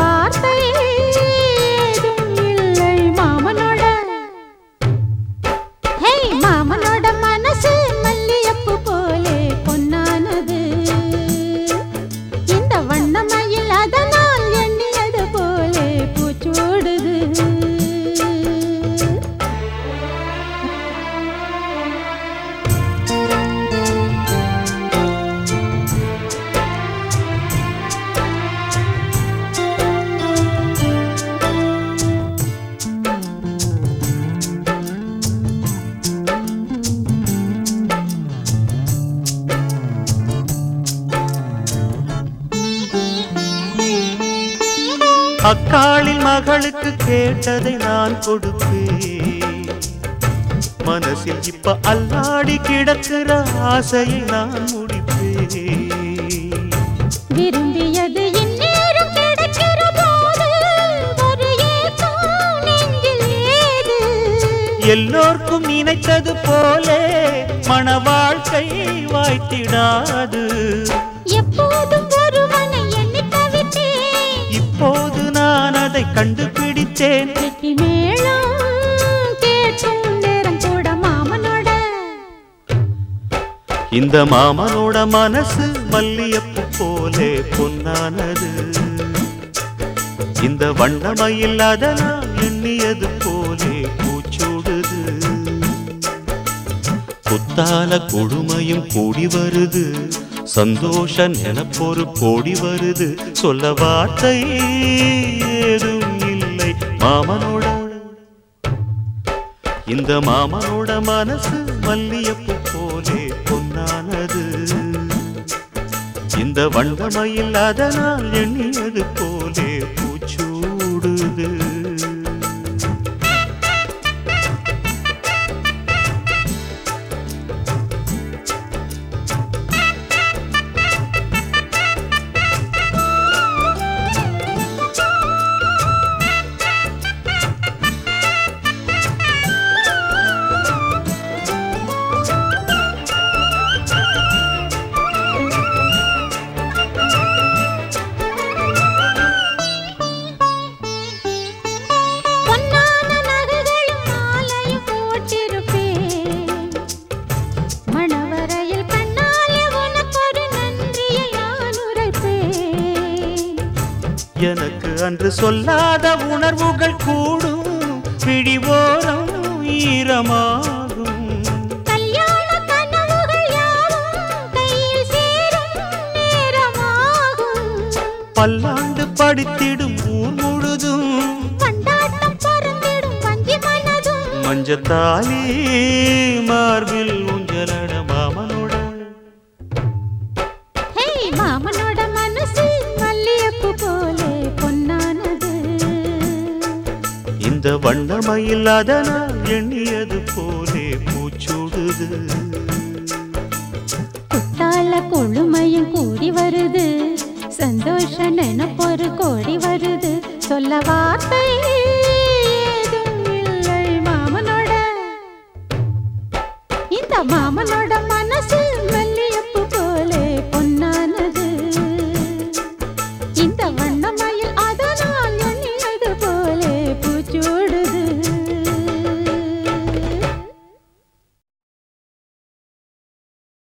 வார்த்தை அக்காளின் மகளுக்கு கேட்டதை நான் கொடுப்பேன். மனசில் இப்ப அல்லாடி கிடக்கிற ஆசையை நான் முடிப்பேன். விரும்பியது எல்லோர்க்கும் நினைத்தது போலே மன வாழ்க்கை வாய்த்திடாது. எப்போதும் கண்டுபிடித்தேன் வெற்றி மேளம் கேட்கும் நேரம் கூட மாமனோட. இந்த மாமனோட மனசு மல்லியப்பு போலே பொன்னானது. இந்த வண்ணமயில் அதனால் எண்ணியது போலே பூச்சூடுது. குத்தால கொடுமையும் கூடி வருது. சந்தோஷ நிலப்பொரு கோடி வருது. சொல்ல வார்த்தை இல்லை மாமனோட. இந்த மாமனோட மனசு மல்லியப்பு போலே பொன்னானது. இந்த வண்டமையில் அதனால் எண்ணியது போலே பூச்சூடுது. எனக்கு அன்று சொல்லாத உணர்வுகள் கூடும். பிடிவோரம் ஈரமாகும். பல்லாண்டு படித்திடும் ஊர் முழுதும். மஞ்சத்தாலி மார்பில் இந்த வண்ணமயில் அதனால் எண்ணியது போலே பூச்சூடுது. குத்தால கொழுமையும் கூடி வருது. சந்தோஷ நினப்பொரு கோடி வருது. சொல்ல வார்த்தை மாமனோட. இந்த மாமனோட மனசு மல்லியப்பு